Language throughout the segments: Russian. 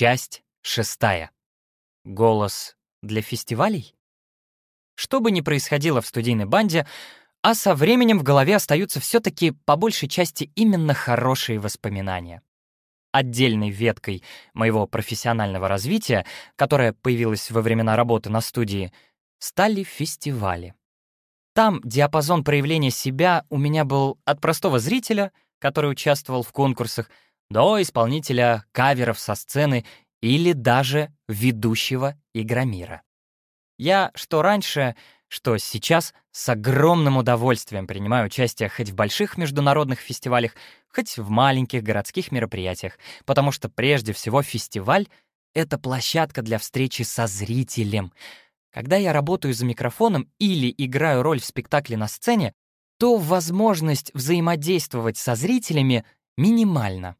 Часть шестая. Голос для фестивалей? Что бы ни происходило в студийной банде, а со временем в голове остаются все-таки по большей части именно хорошие воспоминания. Отдельной веткой моего профессионального развития, которая появилась во времена работы на студии, стали фестивали. Там диапазон проявления себя у меня был от простого зрителя, который участвовал в конкурсах, до исполнителя каверов со сцены или даже ведущего игромира. Я что раньше, что сейчас с огромным удовольствием принимаю участие хоть в больших международных фестивалях, хоть в маленьких городских мероприятиях, потому что прежде всего фестиваль — это площадка для встречи со зрителем. Когда я работаю за микрофоном или играю роль в спектакле на сцене, то возможность взаимодействовать со зрителями минимальна.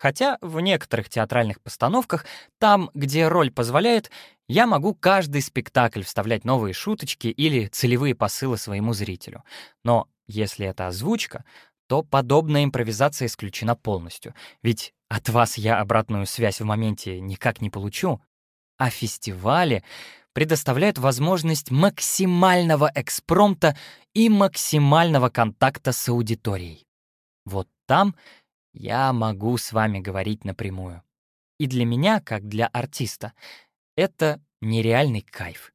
Хотя в некоторых театральных постановках, там, где роль позволяет, я могу каждый спектакль вставлять новые шуточки или целевые посылы своему зрителю. Но если это озвучка, то подобная импровизация исключена полностью. Ведь от вас я обратную связь в моменте никак не получу. А фестивали предоставляют возможность максимального экспромта и максимального контакта с аудиторией. Вот там я могу с вами говорить напрямую. И для меня, как для артиста, это нереальный кайф.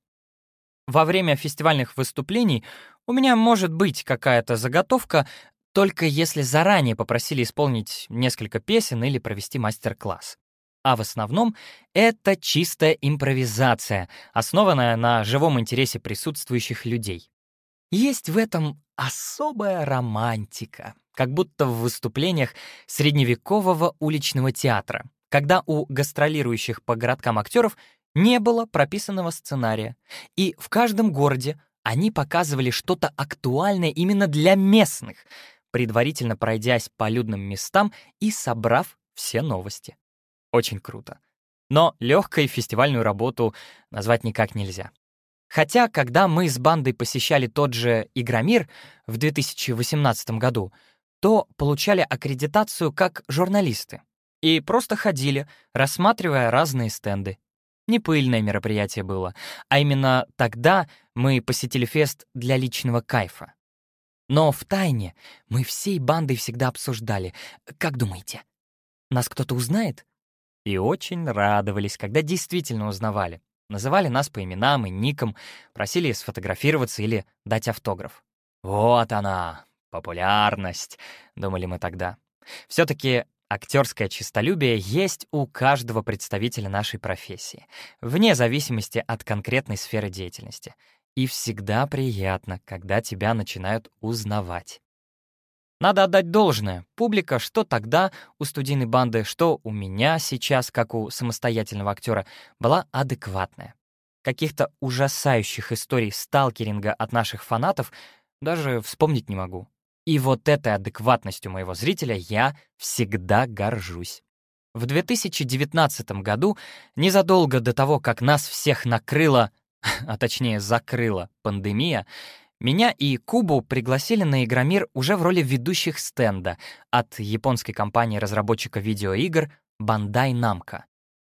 Во время фестивальных выступлений у меня может быть какая-то заготовка, только если заранее попросили исполнить несколько песен или провести мастер-класс. А в основном это чистая импровизация, основанная на живом интересе присутствующих людей. Есть в этом особая романтика, как будто в выступлениях средневекового уличного театра, когда у гастролирующих по городкам актеров не было прописанного сценария, и в каждом городе они показывали что-то актуальное именно для местных, предварительно пройдясь по людным местам и собрав все новости. Очень круто. Но легкой фестивальную работу назвать никак нельзя. Хотя, когда мы с бандой посещали тот же Игромир в 2018 году, то получали аккредитацию как журналисты и просто ходили, рассматривая разные стенды. Не пыльное мероприятие было, а именно тогда мы посетили фест для личного кайфа. Но в тайне мы всей бандой всегда обсуждали. Как думаете, нас кто-то узнает? И очень радовались, когда действительно узнавали. Называли нас по именам и никам, просили сфотографироваться или дать автограф. «Вот она, популярность», — думали мы тогда. все таки актерское честолюбие есть у каждого представителя нашей профессии, вне зависимости от конкретной сферы деятельности. И всегда приятно, когда тебя начинают узнавать. Надо отдать должное. Публика, что тогда у студийной банды, что у меня сейчас, как у самостоятельного актера, была адекватная. Каких-то ужасающих историй сталкеринга от наших фанатов даже вспомнить не могу. И вот этой адекватностью моего зрителя я всегда горжусь. В 2019 году, незадолго до того, как нас всех накрыла, а точнее закрыла пандемия, меня и Кубу пригласили на Игромир уже в роли ведущих стенда от японской компании-разработчика видеоигр Bandai Namco.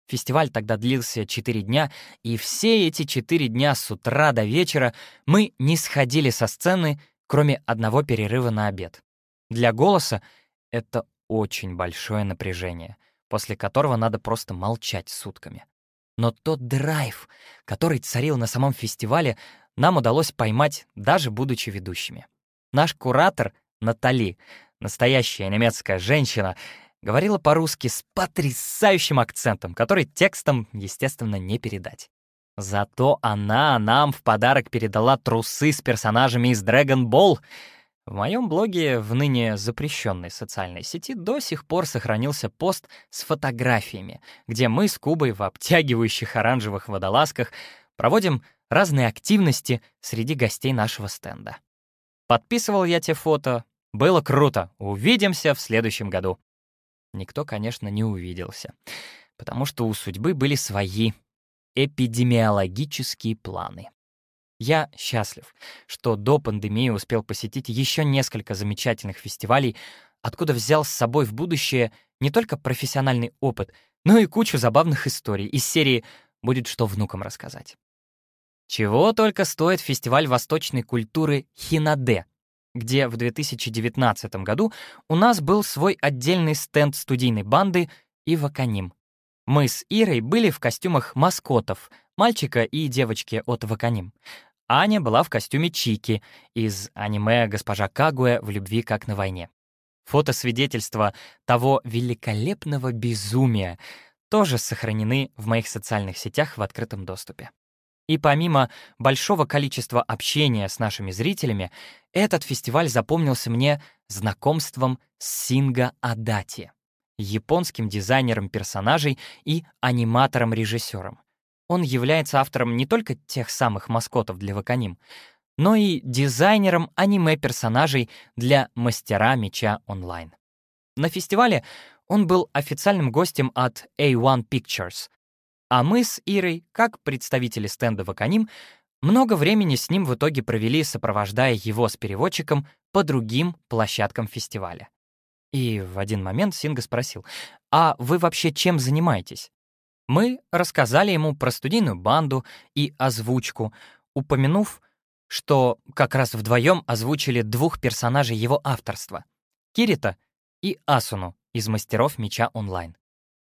Фестиваль тогда длился 4 дня, и все эти 4 дня с утра до вечера мы не сходили со сцены, кроме одного перерыва на обед. Для голоса это очень большое напряжение, после которого надо просто молчать сутками. Но тот драйв, который царил на самом фестивале, нам удалось поймать, даже будучи ведущими. Наш куратор Натали, настоящая немецкая женщина, говорила по-русски с потрясающим акцентом, который текстом, естественно, не передать. Зато она нам в подарок передала трусы с персонажами из Dragon Ball. В моем блоге в ныне запрещенной социальной сети до сих пор сохранился пост с фотографиями, где мы с Кубой в обтягивающих оранжевых водолазках проводим разные активности среди гостей нашего стенда. Подписывал я те фото. Было круто. Увидимся в следующем году. Никто, конечно, не увиделся, потому что у судьбы были свои эпидемиологические планы. Я счастлив, что до пандемии успел посетить еще несколько замечательных фестивалей, откуда взял с собой в будущее не только профессиональный опыт, но и кучу забавных историй из серии «Будет что внукам рассказать». Чего только стоит фестиваль восточной культуры «Хинаде», где в 2019 году у нас был свой отдельный стенд студийной банды и Ваканим. Мы с Ирой были в костюмах маскотов, мальчика и девочки от Ваканим. Аня была в костюме Чики из аниме «Госпожа Кагуэ в любви как на войне». Фотосвидетельства того великолепного безумия тоже сохранены в моих социальных сетях в открытом доступе. И помимо большого количества общения с нашими зрителями, этот фестиваль запомнился мне знакомством с Синга Адати, японским дизайнером персонажей и аниматором-режиссером. Он является автором не только тех самых маскотов для Ваканим, но и дизайнером аниме-персонажей для «Мастера меча онлайн». На фестивале он был официальным гостем от A1 Pictures, а мы с Ирой, как представители стенда Ваканим, много времени с ним в итоге провели, сопровождая его с переводчиком по другим площадкам фестиваля. И в один момент Синга спросил, «А вы вообще чем занимаетесь?» Мы рассказали ему про студийную банду и озвучку, упомянув, что как раз вдвоем озвучили двух персонажей его авторства — Кирита и Асуну из «Мастеров меча онлайн».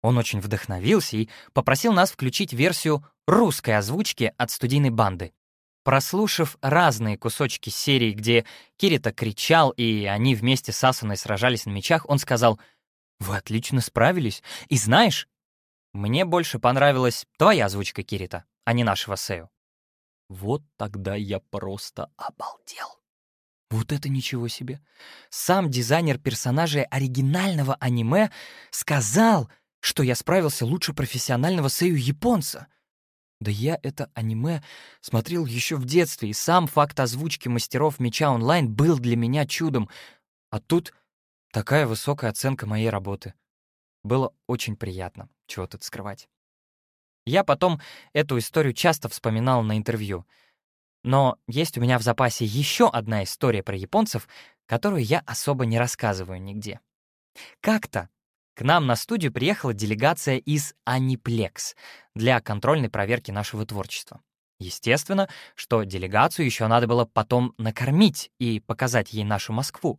Он очень вдохновился и попросил нас включить версию русской озвучки от студийной банды. Прослушав разные кусочки серии, где Кирита кричал, и они вместе с Асуной сражались на мечах, он сказал, «Вы отлично справились. И знаешь, мне больше понравилась твоя озвучка, Кирита, а не нашего Сею». Вот тогда я просто обалдел. Вот это ничего себе. Сам дизайнер персонажей оригинального аниме сказал, что я справился лучше профессионального Сэю-японца. Да я это аниме смотрел еще в детстве, и сам факт озвучки мастеров меча онлайн был для меня чудом. А тут такая высокая оценка моей работы. Было очень приятно, чего тут скрывать. Я потом эту историю часто вспоминал на интервью. Но есть у меня в запасе еще одна история про японцев, которую я особо не рассказываю нигде. Как-то к нам на студию приехала делегация из Аниплекс для контрольной проверки нашего творчества. Естественно, что делегацию еще надо было потом накормить и показать ей нашу Москву.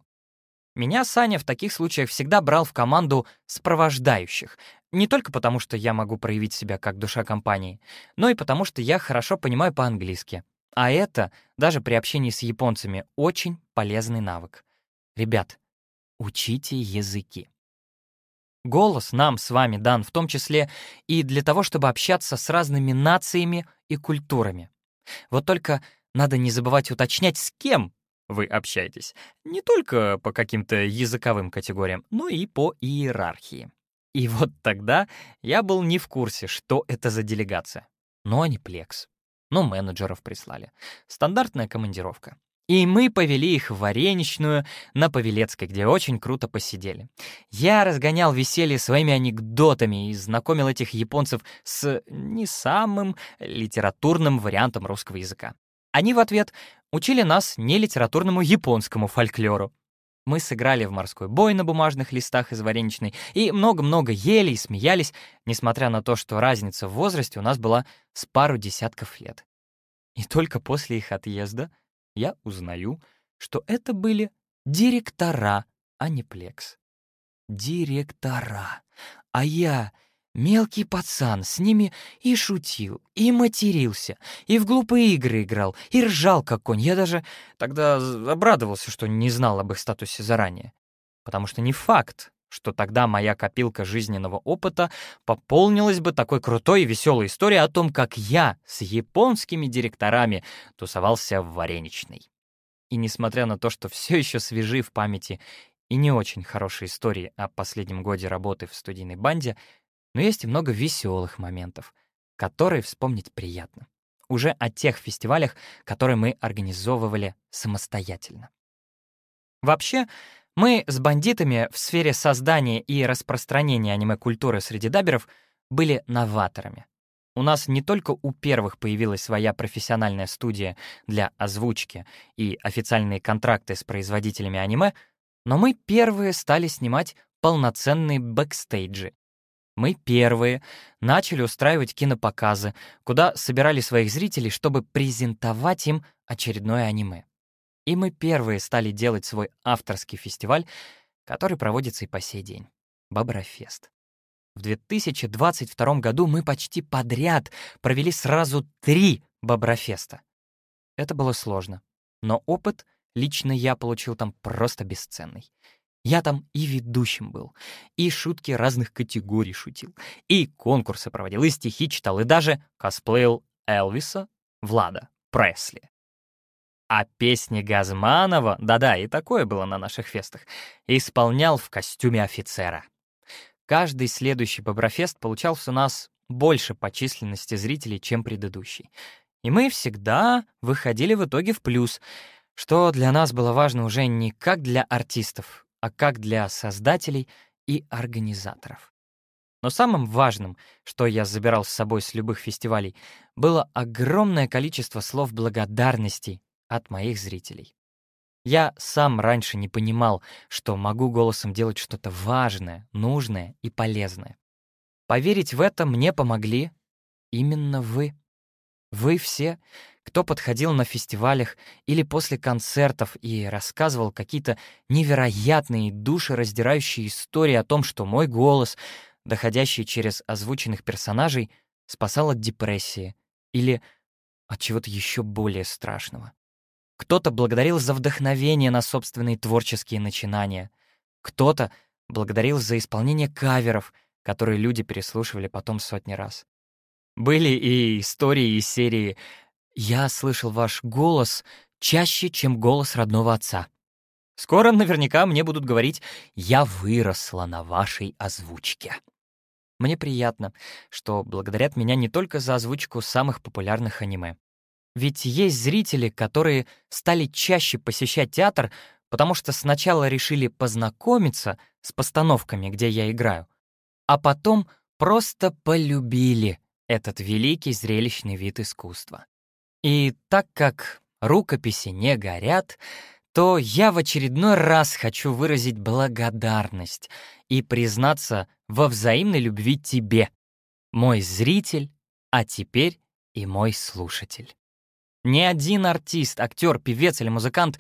Меня Саня в таких случаях всегда брал в команду сопровождающих. Не только потому, что я могу проявить себя как душа компании, но и потому, что я хорошо понимаю по-английски. А это, даже при общении с японцами, очень полезный навык. Ребят, учите языки. Голос нам с вами дан в том числе и для того, чтобы общаться с разными нациями и культурами. Вот только надо не забывать уточнять, с кем вы общаетесь. Не только по каким-то языковым категориям, но и по иерархии. И вот тогда я был не в курсе, что это за делегация. Но они плекс. Ну, менеджеров прислали. Стандартная командировка. И мы повели их в Вареничную на Павелецкой, где очень круто посидели. Я разгонял веселье своими анекдотами и знакомил этих японцев с не самым литературным вариантом русского языка. Они в ответ учили нас нелитературному японскому фольклору. Мы сыграли в морской бой на бумажных листах из вареничной и много-много ели и смеялись, несмотря на то, что разница в возрасте у нас была с пару десятков лет. И только после их отъезда — я узнаю, что это были директора, а не плекс. Директора. А я, мелкий пацан, с ними и шутил, и матерился, и в глупые игры играл, и ржал как конь. Я даже тогда обрадовался, что не знал об их статусе заранее. Потому что не факт, что тогда моя копилка жизненного опыта пополнилась бы такой крутой и веселой историей о том, как я с японскими директорами тусовался в вареничной. И несмотря на то, что все еще свежи в памяти и не очень хорошие истории о последнем годе работы в студийной банде, но есть и много веселых моментов, которые вспомнить приятно. Уже о тех фестивалях, которые мы организовывали самостоятельно. Вообще, мы с бандитами в сфере создания и распространения аниме-культуры среди дабберов были новаторами. У нас не только у первых появилась своя профессиональная студия для озвучки и официальные контракты с производителями аниме, но мы первые стали снимать полноценные бэкстейджи. Мы первые начали устраивать кинопоказы, куда собирали своих зрителей, чтобы презентовать им очередное аниме. И мы первые стали делать свой авторский фестиваль, который проводится и по сей день — Боброфест. В 2022 году мы почти подряд провели сразу три Боброфеста. Это было сложно, но опыт лично я получил там просто бесценный. Я там и ведущим был, и шутки разных категорий шутил, и конкурсы проводил, и стихи читал, и даже косплеил Элвиса Влада Пресли. А песни Газманова, да-да, и такое было на наших фестах, исполнял в костюме офицера. Каждый следующий Боброфест получался у нас больше по численности зрителей, чем предыдущий. И мы всегда выходили в итоге в плюс, что для нас было важно уже не как для артистов, а как для создателей и организаторов. Но самым важным, что я забирал с собой с любых фестивалей, было огромное количество слов благодарности от моих зрителей. Я сам раньше не понимал, что могу голосом делать что-то важное, нужное и полезное. Поверить в это мне помогли именно вы. Вы все, кто подходил на фестивалях или после концертов и рассказывал какие-то невероятные, душераздирающие истории о том, что мой голос, доходящий через озвученных персонажей, спасал от депрессии или от чего-то еще более страшного. Кто-то благодарил за вдохновение на собственные творческие начинания. Кто-то благодарил за исполнение каверов, которые люди переслушивали потом сотни раз. Были и истории из серии «Я слышал ваш голос чаще, чем голос родного отца». Скоро наверняка мне будут говорить «Я выросла на вашей озвучке». Мне приятно, что благодарят меня не только за озвучку самых популярных аниме. Ведь есть зрители, которые стали чаще посещать театр, потому что сначала решили познакомиться с постановками, где я играю, а потом просто полюбили этот великий зрелищный вид искусства. И так как рукописи не горят, то я в очередной раз хочу выразить благодарность и признаться во взаимной любви тебе, мой зритель, а теперь и мой слушатель. Ни один артист, актер, певец или музыкант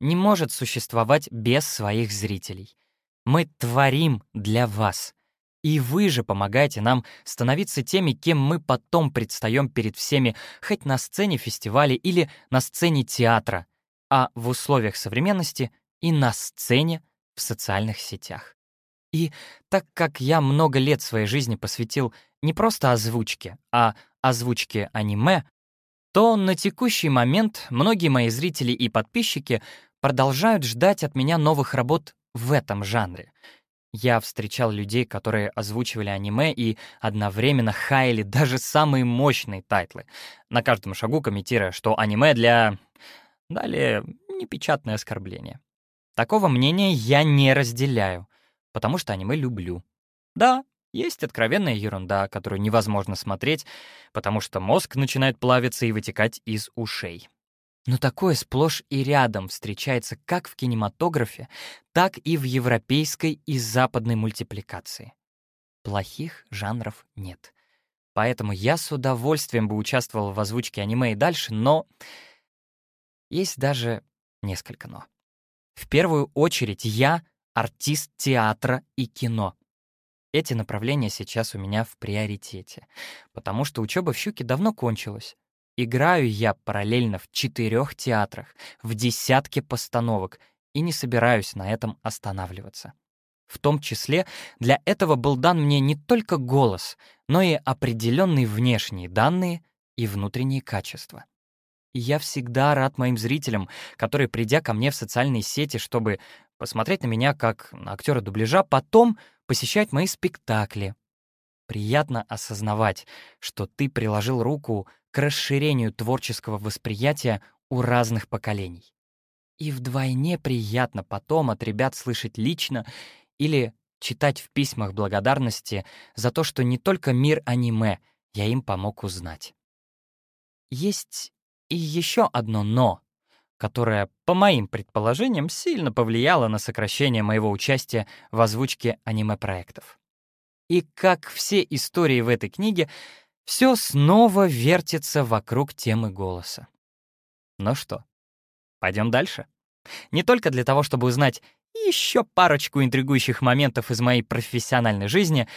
не может существовать без своих зрителей. Мы творим для вас — и вы же помогаете нам становиться теми, кем мы потом предстаем перед всеми, хоть на сцене фестиваля или на сцене театра, а в условиях современности и на сцене в социальных сетях. И так как я много лет своей жизни посвятил не просто озвучке, а озвучке аниме, то на текущий момент многие мои зрители и подписчики продолжают ждать от меня новых работ в этом жанре. Я встречал людей, которые озвучивали аниме и одновременно хаяли даже самые мощные тайтлы, на каждом шагу комментируя, что аниме для... Далее, непечатное оскорбление. Такого мнения я не разделяю, потому что аниме люблю. Да, есть откровенная ерунда, которую невозможно смотреть, потому что мозг начинает плавиться и вытекать из ушей. Но такое сплошь и рядом встречается как в кинематографе, так и в европейской и западной мультипликации. Плохих жанров нет. Поэтому я с удовольствием бы участвовал в озвучке аниме и дальше, но есть даже несколько «но». В первую очередь я артист театра и кино. Эти направления сейчас у меня в приоритете, потому что учеба в «Щуке» давно кончилась. Играю я параллельно в четырех театрах, в десятке постановок, и не собираюсь на этом останавливаться. В том числе для этого был дан мне не только голос, но и определенные внешние данные и внутренние качества. И я всегда рад моим зрителям, которые, придя ко мне в социальные сети, чтобы посмотреть на меня как на актера дубляжа, потом посещать мои спектакли. Приятно осознавать, что ты приложил руку к расширению творческого восприятия у разных поколений. И вдвойне приятно потом от ребят слышать лично или читать в письмах благодарности за то, что не только мир аниме я им помог узнать. Есть и еще одно «но», которая, по моим предположениям, сильно повлияла на сокращение моего участия в озвучке аниме-проектов. И как все истории в этой книге, все снова вертится вокруг темы голоса. Ну что, пойдем дальше? Не только для того, чтобы узнать еще парочку интригующих моментов из моей профессиональной жизни,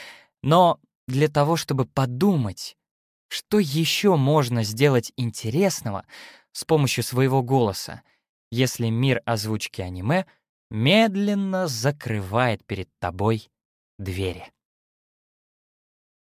но для того, чтобы подумать, что еще можно сделать интересного с помощью своего голоса, если мир озвучки аниме медленно закрывает перед тобой двери.